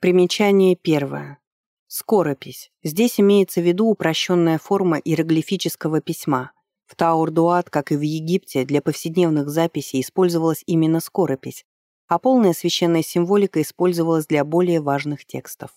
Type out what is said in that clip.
Примечание первое. Скоропись. Здесь имеется в виду упрощенная форма иероглифического письма. В Таур-Дуат, как и в Египте, для повседневных записей использовалась именно скоропись, а полная священная символика использовалась для более важных текстов.